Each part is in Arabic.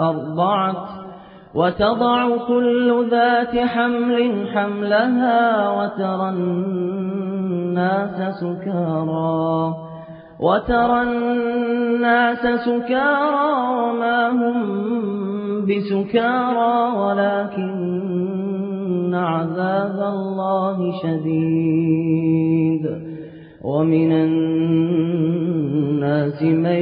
أرضعت وتضع كل ذات حمل حملها وترى الناس سكارى وترى الناس سكارى وما هم بسكارى ولكن عذاب الله شديد. ومن الناس من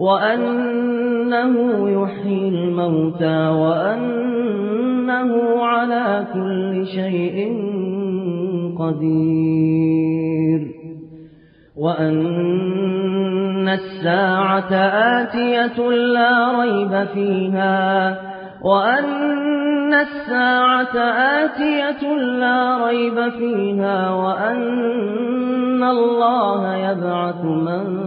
وأنه يحيي الموتى وأنه على كل شيء قدير. وأن الساعة آتية لا ريب فيها. وأن الساعة آتية لا ريب فيها. وأن الله يبعث من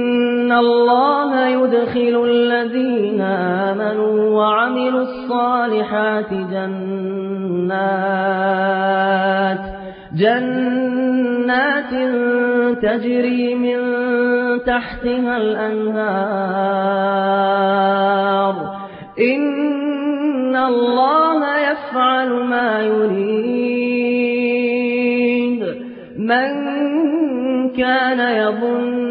الله يدخل الذين آمنوا وعملوا الصالحات جنات جنات تجري من تحتها الأنهار إن الله يفعل ما يريد من كان يظن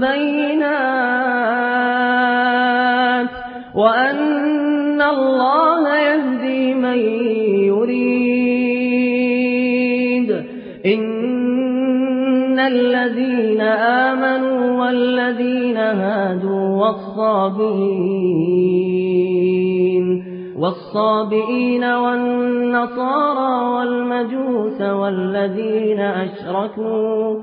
بينات وأن الله يهدي من يريد. إن الذين آمنوا والذين هادوا والصابئين والصابئين والنصارى والمجوس والذين أشركوا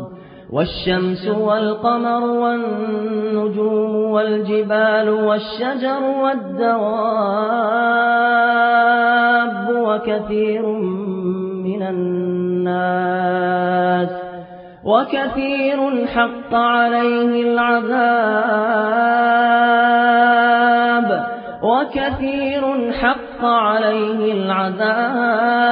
والشمس والقمر والنجوم والجبال والشجر والدواب وكثير من الناس وكثير حق عليه العذاب وكثير حق عليه العذاب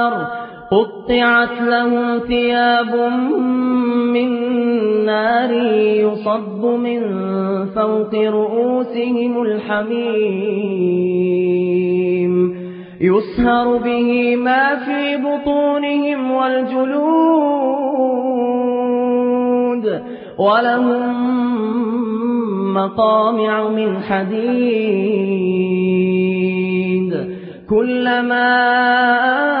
قطعت لهم ثياب من نار يصب من فوق رؤوسهم الحميم. يسهر به ما في بطونهم والجلود. ولهم مقامع من حديد. كلما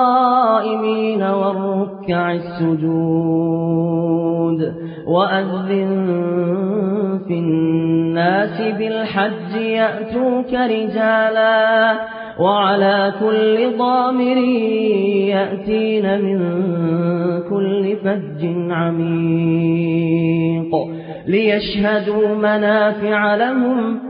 والقائمين والركع السجود وأذن في الناس بالحج يأتوك رجالا وعلى كل ضامر يأتين من كل فج عميق ليشهدوا منافع لهم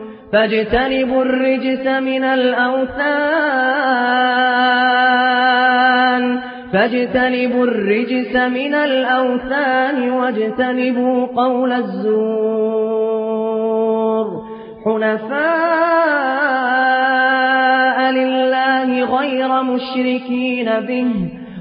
فاجتنبوا الرجس من الأوثان. فاجتنبوا الرجس من الأوثان واجتنبوا قول الزور. حنفاء لله غير مشركين به.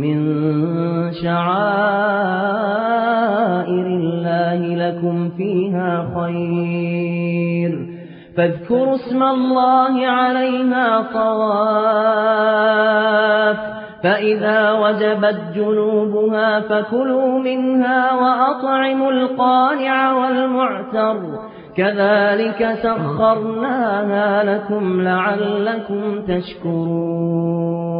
من شعائر الله لكم فيها خير. فاذكروا اسم الله عليها صواف فإذا وجبت جنوبها فكلوا منها وأطعموا القانع والمعتر. كذلك سخرناها لكم لعلكم تشكرون.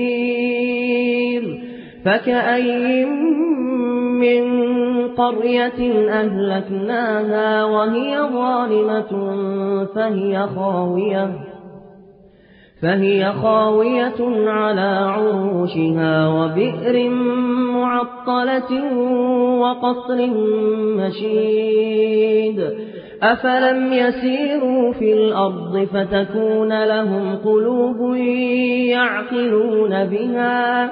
فكأي من قرية أهلكناها وهي ظالمة فهي خاوية فهي خاوية على عروشها وبئر معطلة وقصر مشيد أفلم يسيروا في الأرض فتكون لهم قلوب يعقلون بها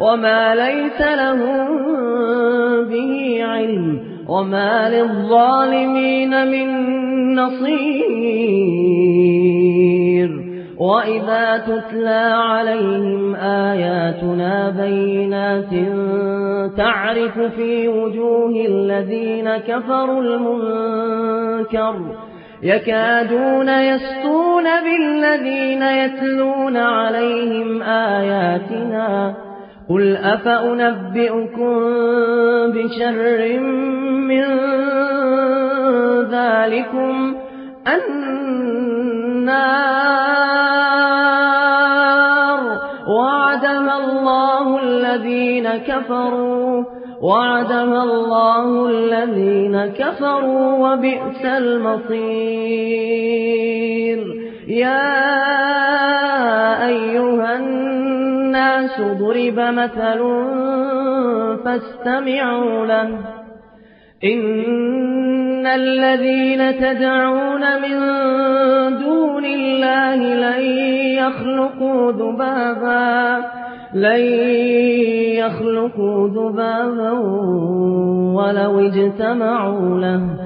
وما ليس لهم به علم وما للظالمين من نصير وإذا تتلى عليهم آياتنا بينات تعرف في وجوه الذين كفروا المنكر يكادون يسطون بالذين يتلون عليهم آياتنا قل أفأنبئكم بشر من ذلكم النار وعدها الله الذين كفروا وعدها الله الذين كفروا وبئس المصير. يا أيها الناس ضرب مثل فاستمعوا له. إن الذين تدعون من دون الله لن يخلقوا ذبابا لن يخلقوا ذبابا ولو اجتمعوا له.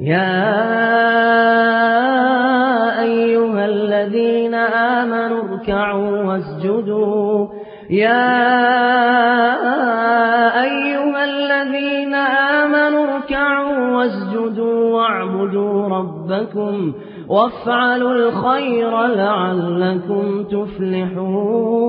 يا أيها الذين آمنوا اركعوا واسجدوا. يا أيها الذين آمنوا اركعوا واسجدوا واعبدوا ربكم وافعلوا الخير لعلكم تفلحون.